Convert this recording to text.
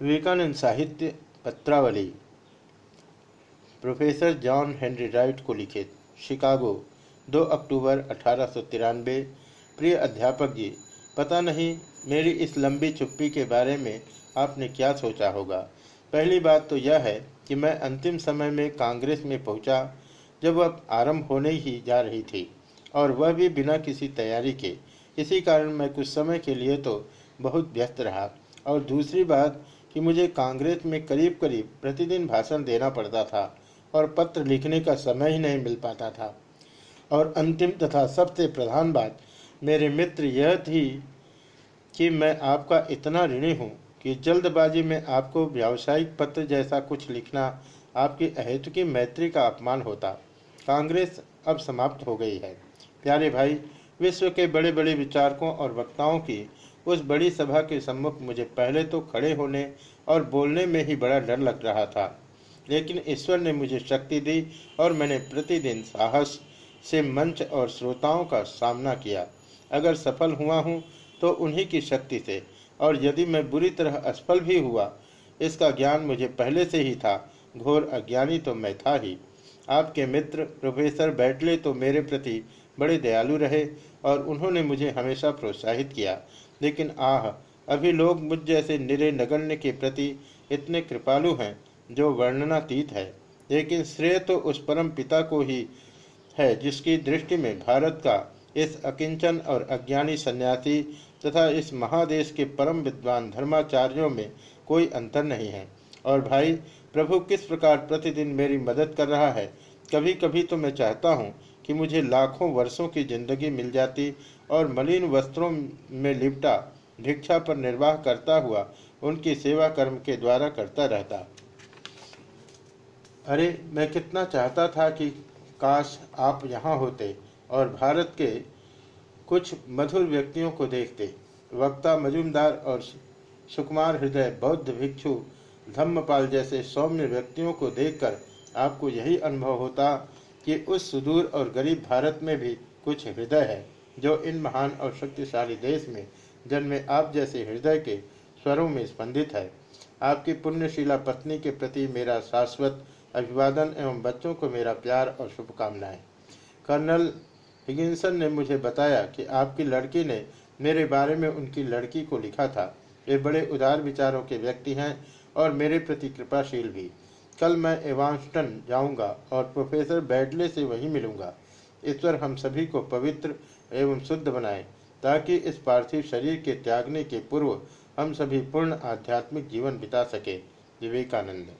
विवेकानंद साहित्य पत्रावली। Professor John Henry Wright को लिखित शिकागो 2 अक्टूबर अठारह सौ तिरानबे प्रिय अध्यापक जी, पता नहीं मेरी इस लंबी चुप्पी के बारे में आपने क्या सोचा होगा? पहली बात तो यह है कि मैं अंतिम समय में कांग्रेस में पहुँचा, जब वह आरंभ होने ही जा रही थी, और वह भी बिना किसी तैयारी के। इसी कारण मैं कुछ समय के लिए तो बहुत व्यस्त रहा। और दूसरी बात कि मुझे कांग्रेस में करीब करीब प्रतिदिन भाषण देना पड़ता था और पत्र लिखने का समय ही नहीं मिल पाता था। और अंतिम तथा सबसे प्रधान बात, मेरे मित्र यह थी कि मैं आपका इतना ऋणी हूँ कि जल्दबाजी में आपको व्यावसायिक पत्र जैसा कुछ लिखना आपकी अहेतु की मैत्री का अपमान होता। कांग्रेस अब समाप्त हो गई है। प्यारे भाई, विश्व के बड़े बड़े विचारकों और वक्ताओं की उस बड़ी सभा के सम्मुख मुझे पहले तो खड़े होने और बोलने में ही बड़ा डर लग रहा था, लेकिन ईश्वर ने मुझे शक्ति दी और मैंने प्रतिदिन साहस से मंच और श्रोताओं का सामना किया। अगर सफल हुआ हूँ तो उन्हीं की शक्ति से, और यदि मैं बुरी तरह असफल भी हुआ, इसका ज्ञान मुझे पहले से ही था, घोर अज्ञानी तो मैं था ही। आपके मित्र, प्रोफेसर बैटले तो मेरे प्रति बड़े दयालु रहे और उन्होंने मुझे हमेशा प्रोत्साहित किया। लेकिन आह, अभी लोग मुझ जैसे निरे नगण्य के प्रति इतने कृपालु हैं जो वर्णनातीत है। लेकिन श्रेय तो उस परम पिता को ही है जिसकी दृष्टि में भारत का इस अकिंचन और अज्ञानी सन्यासी तथा इस महादेश के परम विद्वान धर्माचार्यों में कोई अंतर नहीं है। और भाई, प्रभु किस प्रकार प्रतिदिन मेरी मदद कर रहा है? कभी कभी तो मैं चाहता हूँ कि मुझे लाखों वर्षों की ज़िंदगी मिल जाती और मलिन वस्त्रों में लिपटा, भिक्षा पर निर्वाह करता हुआ, उनकी सेवा कर्म के द्वारा करता रहता। अरे, मैं कितना चाहता था कि काश आप यहाँ होते और भारत के कुछ मधुर व्यक्तियों को देखते। वक्ता, मजुमदार और सुकुमार हृदय, बौद्ध भिक्षु, धम्मपाल जैसे सौम्य व्यक्तियों को देखकर आपको यही अनुभव होता कि उस सुदूर और गरीब भारत में भी कुछ हृदय है, जो इन महान और शक्तिशाली देश में जन्मे आप जैसे हृदय के स्वरों में स्पंदित है। आपकी पुण्यशिला पत्नी के प्रति मेरा शाश्वत अभिवादन एवं बच्चों को मेरा प्यार और शुभकामनाएँ। कर्नल हिगिनसन ने मुझे बताया कि आपकी लड़की ने मेरे बारे में उनकी लड़की को लिखा था। वे बड़े उदार विचारों के व्यक्ति हैं और मेरे प्रति कृपाशील भी। कल मैं एवांस्टन जाऊँगा और प्रोफेसर बैडले से वहीं मिलूँगा। ईश्वर हम सभी को पवित्र एवं शुद्ध बनाए, ताकि इस पार्थिव शरीर के त्यागने के पूर्व हम सभी पूर्ण आध्यात्मिक जीवन बिता सके। विवेकानंद।